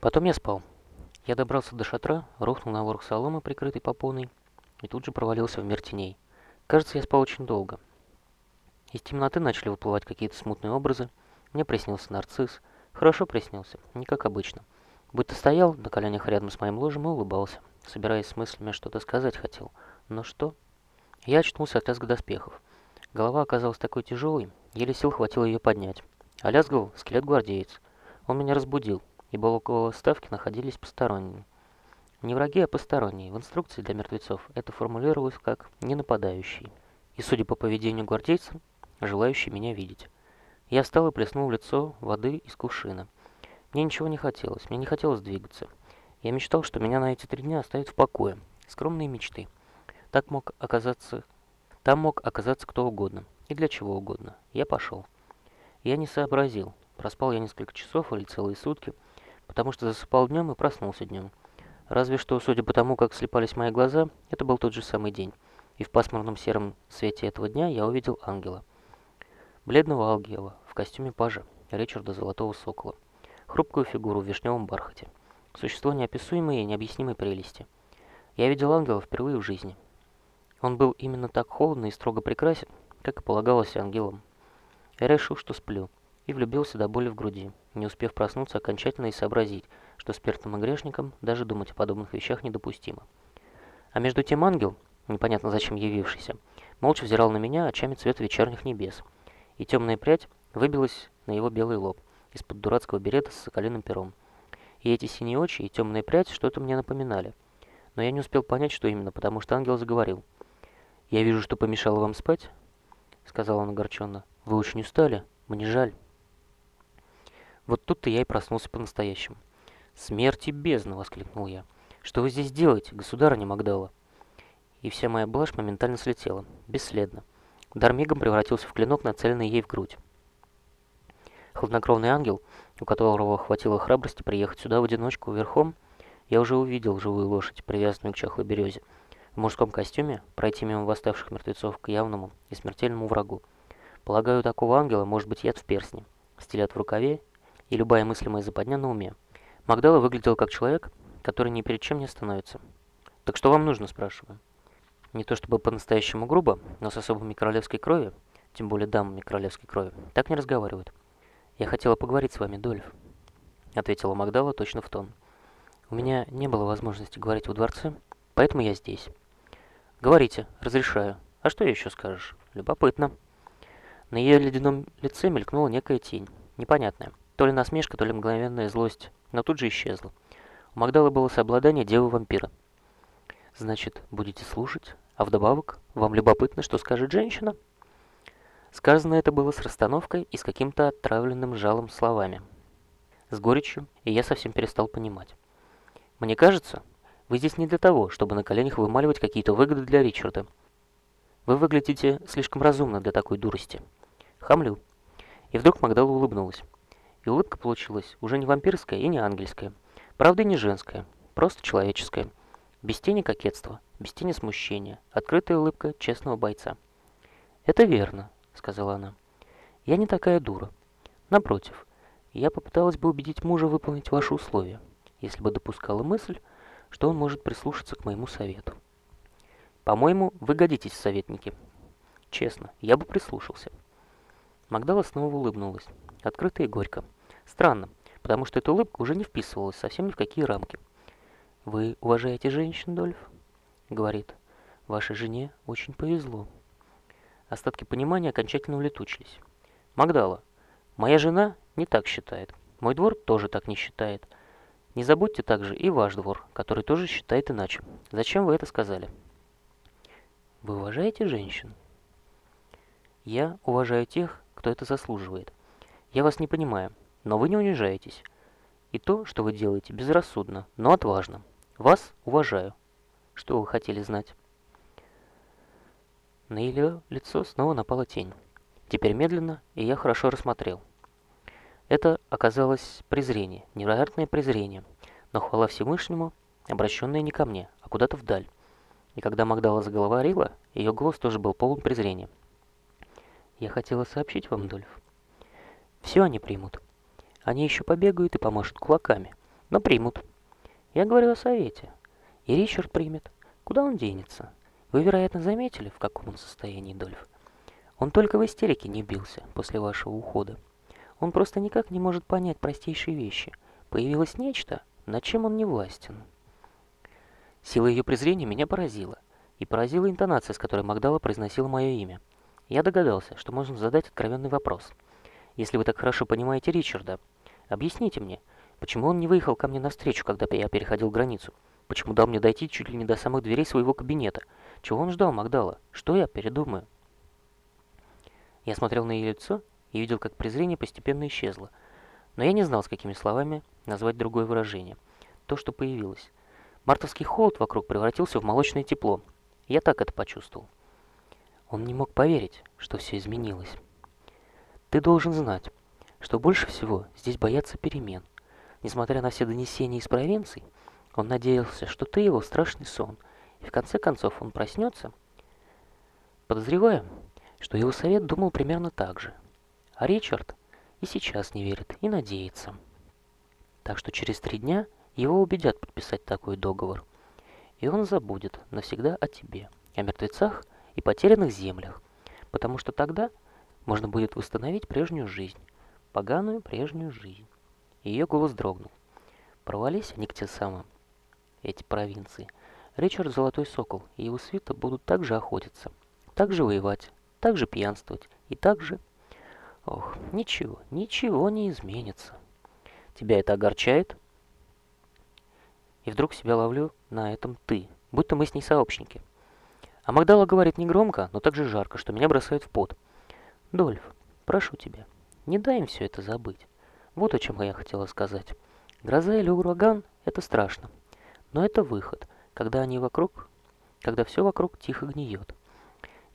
Потом я спал. Я добрался до шатра, рухнул на ворох соломы, прикрытый попоной, и тут же провалился в мир теней. Кажется, я спал очень долго. Из темноты начали выплывать какие-то смутные образы. Мне приснился нарцисс. Хорошо приснился, не как обычно. Будто стоял на коленях рядом с моим ложем и улыбался, собираясь с мыслями, что-то сказать хотел. Но что? Я очнулся от лязга доспехов. Голова оказалась такой тяжелой, еле сил хватило ее поднять. А лязгал скелет-гвардеец. Он меня разбудил, ибо около ставки находились посторонние. Не враги, а посторонние. В инструкции для мертвецов это формулировалось как «не нападающий». И, судя по поведению гвардейца, желающий меня видеть. Я встал и плеснул в лицо воды из кувшина. Мне ничего не хотелось, мне не хотелось двигаться. Я мечтал, что меня на эти три дня оставят в покое. Скромные мечты. Так мог оказаться... Там мог оказаться кто угодно. И для чего угодно. Я пошел. Я не сообразил, проспал я несколько часов или целые сутки, потому что засыпал днем и проснулся днем. Разве что, судя по тому, как слепались мои глаза, это был тот же самый день. И в пасмурном сером свете этого дня я увидел ангела. Бледного ангела в костюме пажа Ричарда Золотого Сокола. Хрупкую фигуру в вишневом бархате. Существо неописуемой и необъяснимой прелести. Я видел ангела впервые в жизни. Он был именно так холодно и строго прекрасен, как и полагалось ангелам. Я решил, что сплю, и влюбился до боли в груди, не успев проснуться окончательно и сообразить, что спиртным и грешникам даже думать о подобных вещах недопустимо. А между тем ангел, непонятно зачем явившийся, молча взирал на меня очами цвета вечерних небес, и темная прядь выбилась на его белый лоб из-под дурацкого берета с соколиным пером. И эти синие очи и темная прядь что-то мне напоминали. Но я не успел понять, что именно, потому что ангел заговорил. «Я вижу, что помешало вам спать», — сказал он огорченно. Вы очень устали? Мне жаль. Вот тут-то я и проснулся по-настоящему. «Смерти бездна!» — воскликнул я. «Что вы здесь делаете, государыня Магдала?» И вся моя блажь моментально слетела, бесследно. Удар мигом превратился в клинок, нацеленный ей в грудь. Хладнокровный ангел, у которого хватило храбрости приехать сюда в одиночку верхом, я уже увидел живую лошадь, привязанную к чахлой березе, в мужском костюме, пройти мимо восставших мертвецов к явному и смертельному врагу. Полагаю, такого ангела может быть яд в перстне, стилет в рукаве и любая мыслимая западня на уме. Магдала выглядел как человек, который ни перед чем не остановится. «Так что вам нужно?» – спрашиваю. Не то чтобы по-настоящему грубо, но с особыми королевской крови, тем более дамами королевской крови, так не разговаривают. «Я хотела поговорить с вами, Дольф», — ответила Магдала точно в тон. «У меня не было возможности говорить во дворце, поэтому я здесь». «Говорите, разрешаю. А что еще скажешь? Любопытно». На ее ледяном лице мелькнула некая тень, непонятная, то ли насмешка, то ли мгновенная злость, но тут же исчезла. У Магдалы было сообладание девы-вампира. «Значит, будете слушать, а вдобавок вам любопытно, что скажет женщина?» Сказано это было с расстановкой и с каким-то отравленным жалом словами. С горечью, и я совсем перестал понимать. «Мне кажется, вы здесь не для того, чтобы на коленях вымаливать какие-то выгоды для Ричарда. Вы выглядите слишком разумно для такой дурости». Хамлю. И вдруг Магдала улыбнулась. И улыбка получилась уже не вампирская и не ангельская. Правда, не женская. Просто человеческая. Без тени кокетства, без тени смущения. Открытая улыбка честного бойца. «Это верно», — сказала она. «Я не такая дура. Напротив, я попыталась бы убедить мужа выполнить ваши условия, если бы допускала мысль, что он может прислушаться к моему совету. По-моему, вы годитесь в советники. Честно, я бы прислушался». Магдала снова улыбнулась. Открыто и горько. Странно, потому что эта улыбка уже не вписывалась совсем ни в какие рамки. «Вы уважаете женщин, Дольф?» Говорит. «Вашей жене очень повезло». Остатки понимания окончательно улетучились. «Магдала, моя жена не так считает. Мой двор тоже так не считает. Не забудьте также и ваш двор, который тоже считает иначе. Зачем вы это сказали?» «Вы уважаете женщин?» «Я уважаю тех, кто это заслуживает. Я вас не понимаю, но вы не унижаетесь. И то, что вы делаете, безрассудно, но отважно. Вас уважаю. Что вы хотели знать? На ее лицо снова напала тень. Теперь медленно, и я хорошо рассмотрел. Это оказалось презрение, невероятное презрение, но хвала Всевышнему, обращенная не ко мне, а куда-то вдаль. И когда Магдала заговорила, ее голос тоже был полон презрения. Я хотела сообщить вам, Дольф. Все они примут. Они еще побегают и помашут кулаками. Но примут. Я говорю о совете. И Ричард примет. Куда он денется? Вы, вероятно, заметили, в каком он состоянии, Дольф? Он только в истерике не бился после вашего ухода. Он просто никак не может понять простейшие вещи. Появилось нечто, над чем он не властен. Сила ее презрения меня поразила. И поразила интонация, с которой Магдала произносила мое имя. Я догадался, что можно задать откровенный вопрос. Если вы так хорошо понимаете Ричарда, объясните мне, почему он не выехал ко мне навстречу, когда я переходил границу? Почему дал мне дойти чуть ли не до самых дверей своего кабинета? Чего он ждал, Магдала? Что я передумаю? Я смотрел на ее лицо и видел, как презрение постепенно исчезло. Но я не знал, с какими словами назвать другое выражение. То, что появилось. Мартовский холод вокруг превратился в молочное тепло. Я так это почувствовал. Он не мог поверить, что все изменилось. Ты должен знать, что больше всего здесь боятся перемен. Несмотря на все донесения из провинций, он надеялся, что ты его страшный сон, и в конце концов он проснется. Подозреваю, что его совет думал примерно так же. А Ричард и сейчас не верит и надеется. Так что через три дня его убедят подписать такой договор. И он забудет навсегда о тебе, о мертвецах и потерянных землях, потому что тогда можно будет восстановить прежнюю жизнь, поганую прежнюю жизнь. Ее голос дрогнул. Провались они к те самым, эти провинции. Ричард Золотой Сокол и его свита будут также охотиться, также воевать, также пьянствовать и также... Ох, ничего, ничего не изменится. Тебя это огорчает? И вдруг себя ловлю на этом «ты», будто мы с ней сообщники. А Магдала говорит негромко, но так же жарко, что меня бросает в пот. «Дольф, прошу тебя, не дай им все это забыть. Вот о чем я хотела сказать. Гроза или ураган — это страшно. Но это выход, когда они вокруг, когда все вокруг тихо гниет.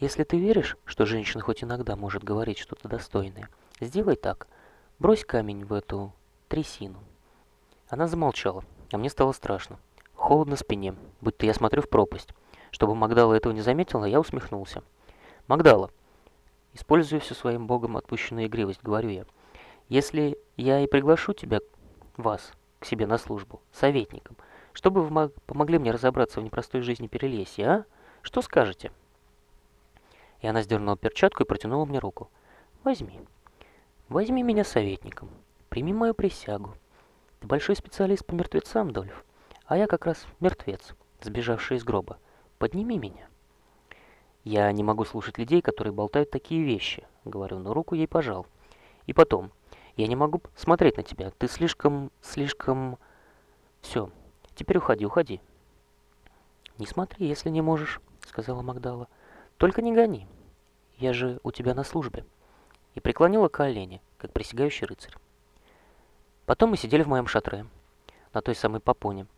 Если ты веришь, что женщина хоть иногда может говорить что-то достойное, сделай так. Брось камень в эту трясину. Она замолчала, а мне стало страшно. Холодно спине, будто я смотрю в пропасть. Чтобы Магдала этого не заметила, я усмехнулся. «Магдала, используя всю своим богом отпущенную игривость, говорю я, если я и приглашу тебя, вас, к себе на службу, советником, чтобы вы помогли мне разобраться в непростой жизни Перелесья, а? Что скажете?» И она сдернула перчатку и протянула мне руку. «Возьми. Возьми меня советником. Прими мою присягу. Ты большой специалист по мертвецам, Дольф. А я как раз мертвец, сбежавший из гроба. Подними меня». «Я не могу слушать людей, которые болтают такие вещи», — говорю, но руку ей пожал. «И потом, я не могу смотреть на тебя. Ты слишком, слишком... Все, теперь уходи, уходи». «Не смотри, если не можешь», — сказала Магдала. Только не гони. Я же у тебя на службе. И преклонила колени, как присягающий рыцарь. Потом мы сидели в моем шатре, на той самой попоне,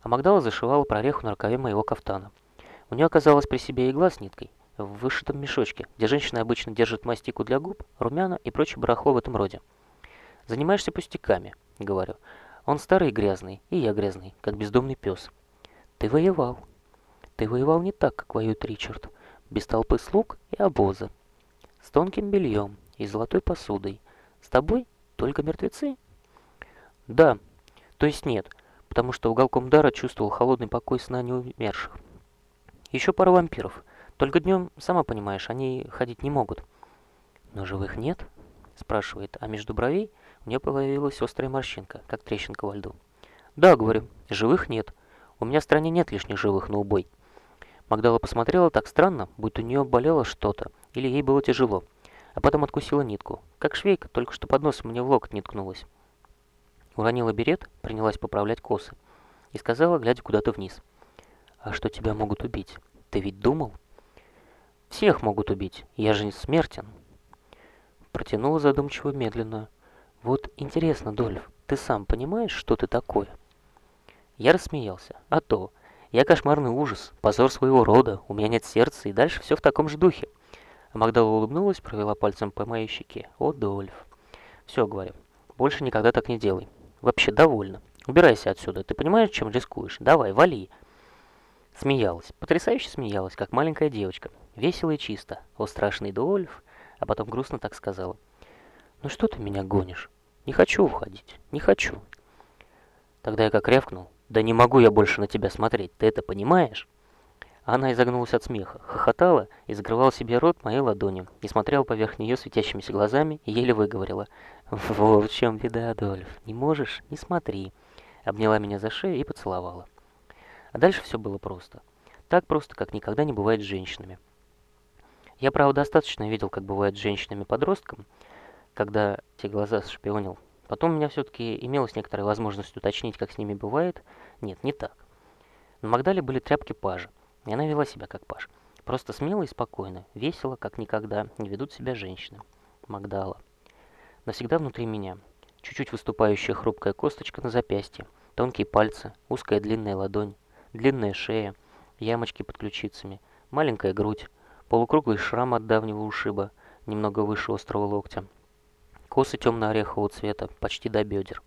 а Магдала зашивала прореху на рукаве моего кафтана. У нее оказалась при себе игла с ниткой в вышитом мешочке, где женщины обычно держат мастику для губ, румяна и прочее барахло в этом роде. «Занимаешься пустяками», — говорю. «Он старый и грязный, и я грязный, как бездомный пес». «Ты воевал. Ты воевал не так, как воюет Ричард без толпы слуг и обоза, с тонким бельем и золотой посудой. С тобой только мертвецы? Да, то есть нет, потому что уголком дара чувствовал холодный покой сна неумерших. Еще пара вампиров, только днем, сама понимаешь, они ходить не могут. Но живых нет? Спрашивает, а между бровей у нее появилась острая морщинка, как трещинка во льду. Да, говорю, живых нет. У меня в стране нет лишних живых на убой. Магдала посмотрела так странно, будто у нее болело что-то, или ей было тяжело, а потом откусила нитку, как швейка, только что под носом мне в локоть не ткнулась. Уронила берет, принялась поправлять косы, и сказала, глядя куда-то вниз. «А что тебя могут убить? Ты ведь думал?» «Всех могут убить, я же не смертен». Протянула задумчиво медленно. «Вот интересно, Дольф, ты сам понимаешь, что ты такое?» Я рассмеялся. «А то...» Я кошмарный ужас, позор своего рода, у меня нет сердца, и дальше все в таком же духе. А Магдала улыбнулась, провела пальцем по моей щеке. О, Дольф. Все, говорю, больше никогда так не делай. Вообще, довольно. Убирайся отсюда, ты понимаешь, чем рискуешь? Давай, вали. Смеялась, потрясающе смеялась, как маленькая девочка. Весело и чисто. О, страшный Дольф. А потом грустно так сказала. Ну что ты меня гонишь? Не хочу уходить, не хочу. Тогда я как рявкнул, «Да не могу я больше на тебя смотреть, ты это понимаешь?» Она изогнулась от смеха, хохотала и закрывала себе рот моей ладонью, и смотрела поверх нее светящимися глазами и еле выговорила. «Вот в чем беда, Адольф. Не можешь? Не смотри». Обняла меня за шею и поцеловала. А дальше все было просто. Так просто, как никогда не бывает с женщинами. Я, правда, достаточно видел, как бывает с женщинами-подростком, когда те глаза шпионил. Потом у меня все-таки имелась некоторая возможность уточнить, как с ними бывает. Нет, не так. На Магдале были тряпки пажа, и она вела себя как паж. Просто смело и спокойно, весело, как никогда, не ведут себя женщины. Магдала. Навсегда внутри меня. Чуть-чуть выступающая хрупкая косточка на запястье, тонкие пальцы, узкая длинная ладонь, длинная шея, ямочки под ключицами, маленькая грудь, полукруглый шрам от давнего ушиба, немного выше острого локтя, косы темно-орехового цвета, почти до бедер.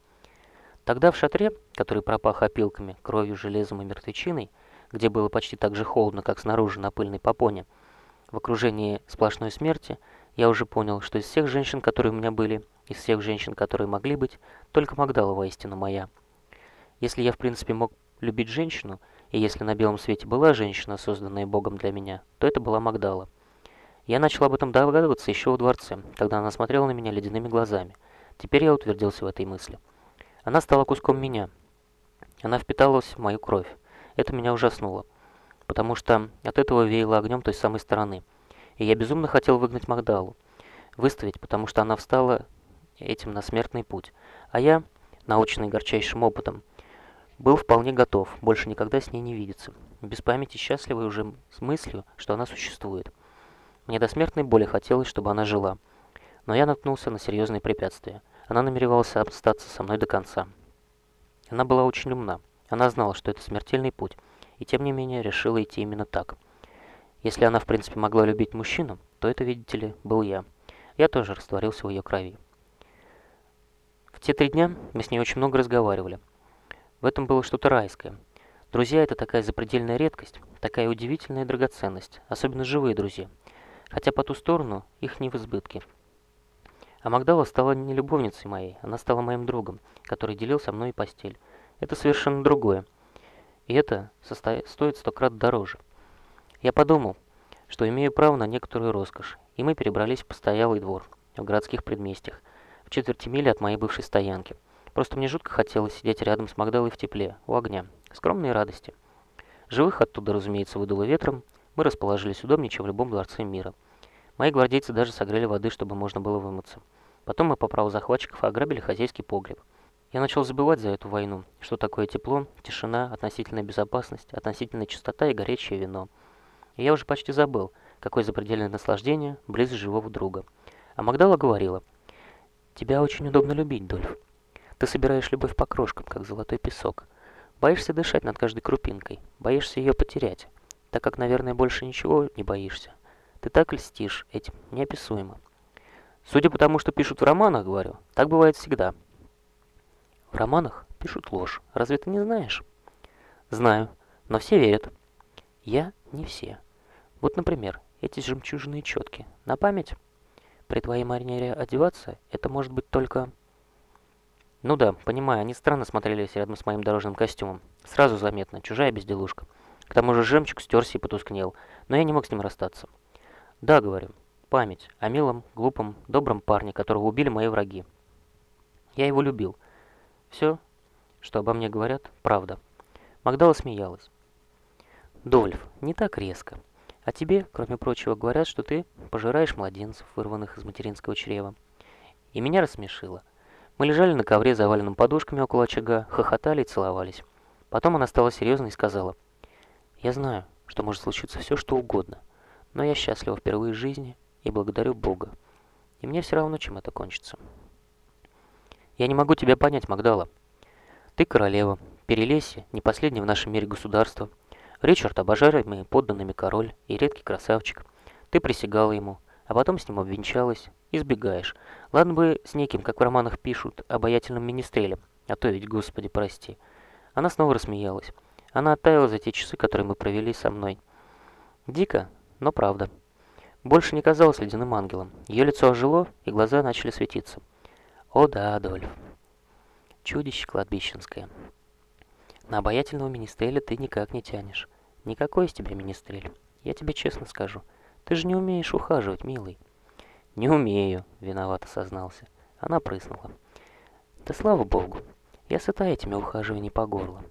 Тогда в шатре, который пропах опилками, кровью, железом и мертвечиной, где было почти так же холодно, как снаружи на пыльной попоне, в окружении сплошной смерти, я уже понял, что из всех женщин, которые у меня были, из всех женщин, которые могли быть, только Магдала воистину моя. Если я, в принципе, мог любить женщину, и если на белом свете была женщина, созданная Богом для меня, то это была Магдала. Я начал об этом догадываться еще в дворце, когда она смотрела на меня ледяными глазами. Теперь я утвердился в этой мысли. Она стала куском меня. Она впиталась в мою кровь. Это меня ужаснуло, потому что от этого веяло огнем той самой стороны. И я безумно хотел выгнать Магдалу. Выставить, потому что она встала этим на смертный путь. А я, наученный горчайшим опытом, был вполне готов больше никогда с ней не видеться. Без памяти счастливый уже с мыслью, что она существует. Мне до смертной боли хотелось, чтобы она жила. Но я наткнулся на серьезные препятствия. Она намеревалась остаться со мной до конца. Она была очень умна. Она знала, что это смертельный путь, и тем не менее решила идти именно так. Если она, в принципе, могла любить мужчину, то это, видите ли, был я. Я тоже растворился в ее крови. В те три дня мы с ней очень много разговаривали. В этом было что-то райское. Друзья — это такая запредельная редкость, такая удивительная драгоценность, особенно живые друзья — хотя по ту сторону их не в избытке. А Магдала стала не любовницей моей, она стала моим другом, который делил со мной постель. Это совершенно другое. И это стоит сто крат дороже. Я подумал, что имею право на некоторую роскошь, и мы перебрались в постоялый двор, в городских предместьях, в четверти мили от моей бывшей стоянки. Просто мне жутко хотелось сидеть рядом с Магдалой в тепле, у огня, скромные радости. Живых оттуда, разумеется, выдуло ветром, мы расположились удобнее, чем в любом дворце мира. Мои гвардейцы даже согрели воды, чтобы можно было вымыться. Потом мы по праву захватчиков ограбили хозяйский погреб. Я начал забывать за эту войну, что такое тепло, тишина, относительная безопасность, относительная чистота и горячее вино. И я уже почти забыл, какое запредельное наслаждение близость живого друга. А Магдала говорила, «Тебя очень удобно любить, Дольф. Ты собираешь любовь по крошкам, как золотой песок. Боишься дышать над каждой крупинкой, боишься ее потерять так как, наверное, больше ничего не боишься. Ты так льстишь этим, неописуемо. Судя по тому, что пишут в романах, говорю, так бывает всегда. В романах пишут ложь. Разве ты не знаешь? Знаю, но все верят. Я не все. Вот, например, эти жемчужные четки. На память? При твоей манере одеваться это может быть только... Ну да, понимаю, они странно смотрелись рядом с моим дорожным костюмом. Сразу заметно, чужая безделушка. К тому же жемчуг стерся и потускнел, но я не мог с ним расстаться. Да, говорю, память о милом, глупом, добром парне, которого убили мои враги. Я его любил. Все, что обо мне говорят, правда. Магдала смеялась. Дольф, не так резко. А тебе, кроме прочего, говорят, что ты пожираешь младенцев, вырванных из материнского чрева. И меня рассмешило. Мы лежали на ковре, заваленном подушками около очага, хохотали и целовались. Потом она стала серьезной и сказала, я знаю, что может случиться все, что угодно, но я счастлива впервые в жизни и благодарю Бога. И мне все равно, чем это кончится. Я не могу тебя понять, Магдала. Ты королева, Перелесье, не последнее в нашем мире государство. Ричард обожаемый подданными король и редкий красавчик. Ты присягала ему, а потом с ним обвенчалась, избегаешь. Ладно бы с неким, как в романах пишут, обаятельным министрелем, а то ведь, господи, прости. Она снова рассмеялась. Она оттаяла за те часы, которые мы провели со мной. Дико, но правда. Больше не казалась ледяным ангелом. Ее лицо ожило, и глаза начали светиться. О да, Адольф. Чудище кладбищенское. На обаятельного министреля ты никак не тянешь. Никакой из тебя министрель. Я тебе честно скажу. Ты же не умеешь ухаживать, милый. Не умею, виновато сознался. Она прыснула. Да слава богу, я сыта этими ухаживаниями по горло.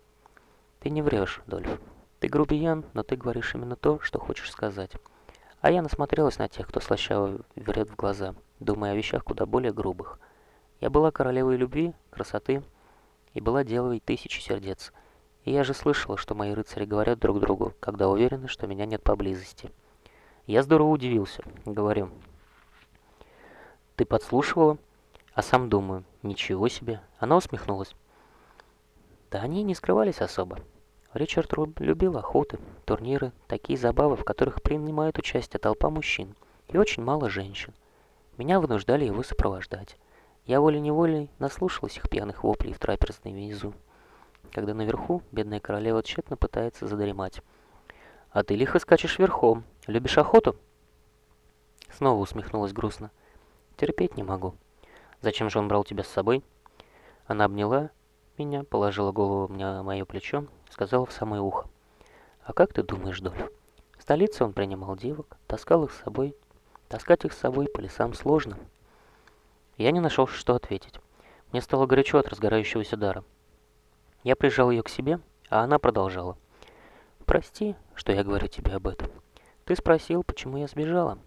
Ты не врешь, Дольф. Ты грубиян, но ты говоришь именно то, что хочешь сказать. А я насмотрелась на тех, кто слащаво врет в глаза, думая о вещах куда более грубых. Я была королевой любви, красоты и была девой тысячи сердец. И я же слышала, что мои рыцари говорят друг другу, когда уверены, что меня нет поблизости. Я здорово удивился, говорю. Ты подслушивала? А сам думаю, ничего себе. Она усмехнулась. Да они не скрывались особо. Ричард любил охоты, турниры, такие забавы, в которых принимает участие толпа мужчин и очень мало женщин. Меня вынуждали его сопровождать. Я волей-неволей наслушалась их пьяных воплей в трапезной внизу когда наверху бедная королева тщетно пытается задремать. «А ты лихо скачешь верхом. Любишь охоту?» Снова усмехнулась грустно. «Терпеть не могу. Зачем же он брал тебя с собой?» Она обняла меня, положила голову мне на мое плечо, сказала в самое ухо. «А как ты думаешь, Дольф? В столице он принимал девок, таскал их с собой. Таскать их с собой по лесам сложно». Я не нашел, что ответить. Мне стало горячо от разгорающегося дара. Я прижал ее к себе, а она продолжала. «Прости, что я говорю тебе об этом. Ты спросил, почему я сбежала.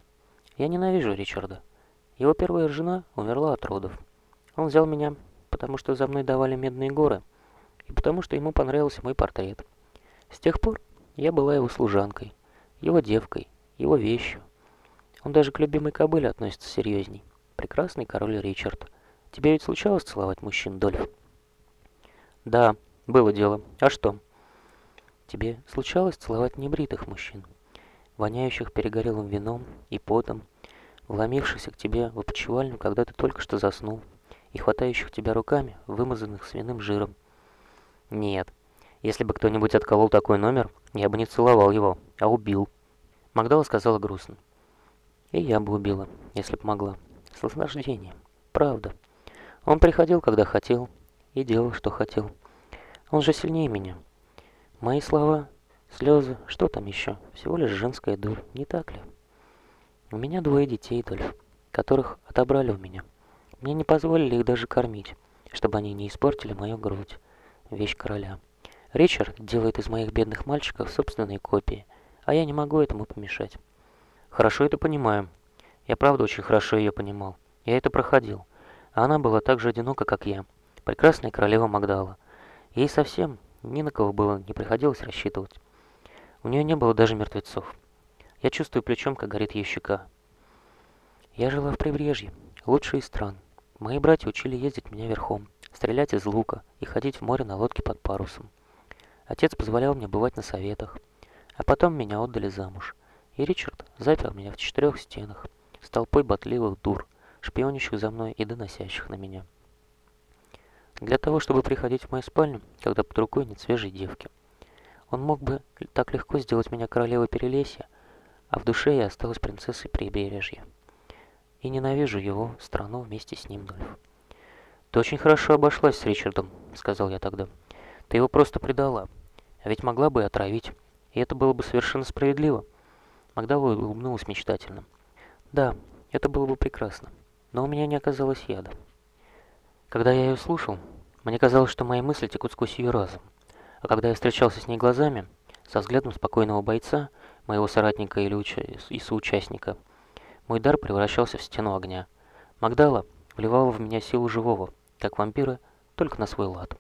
Я ненавижу Ричарда. Его первая жена умерла от родов. Он взял меня, потому что за мной давали медные горы, и потому что ему понравился мой портрет. С тех пор я была его служанкой, его девкой, его вещью. Он даже к любимой кобыле относится серьезней. Прекрасный король Ричард. Тебе ведь случалось целовать мужчин, Дольф?» «Да», было дело. А что? Тебе случалось целовать небритых мужчин, воняющих перегорелым вином и потом, вломившихся к тебе в опочивальню, когда ты только что заснул, и хватающих тебя руками, вымазанных свиным жиром? Нет. Если бы кто-нибудь отколол такой номер, я бы не целовал его, а убил. Магдала сказала грустно. И я бы убила, если б могла. С наслаждением. Правда. Он приходил, когда хотел, и делал, что хотел. Он же сильнее меня. Мои слова, слезы, что там еще? Всего лишь женская дурь, не так ли? У меня двое детей, Дольф, которых отобрали у меня. Мне не позволили их даже кормить, чтобы они не испортили мою грудь. Вещь короля. Ричард делает из моих бедных мальчиков собственные копии, а я не могу этому помешать. Хорошо это понимаю. Я правда очень хорошо ее понимал. Я это проходил. А она была так же одинока, как я. Прекрасная королева Магдала. Ей совсем ни на кого было не приходилось рассчитывать. У нее не было даже мертвецов. Я чувствую плечом, как горит ее щека. Я жила в прибрежье, лучшей из стран. Мои братья учили ездить меня верхом, стрелять из лука и ходить в море на лодке под парусом. Отец позволял мне бывать на советах, а потом меня отдали замуж. И Ричард запер меня в четырех стенах с толпой ботливых дур, шпионящих за мной и доносящих на меня для того, чтобы приходить в мою спальню, когда под рукой нет свежей девки. Он мог бы так легко сделать меня королевой Перелесья, а в душе я осталась принцессой Прибережья. И ненавижу его страну вместе с ним, Дольф. «Ты очень хорошо обошлась с Ричардом», — сказал я тогда. «Ты его просто предала, а ведь могла бы и отравить, и это было бы совершенно справедливо». Магдала улыбнулась мечтательно. «Да, это было бы прекрасно, но у меня не оказалось яда». Когда я ее слушал, мне казалось, что мои мысли текут сквозь ее разум. А когда я встречался с ней глазами, со взглядом спокойного бойца, моего соратника или уча... и соучастника, мой дар превращался в стену огня. Магдала вливала в меня силу живого, как вампиры, только на свой лад.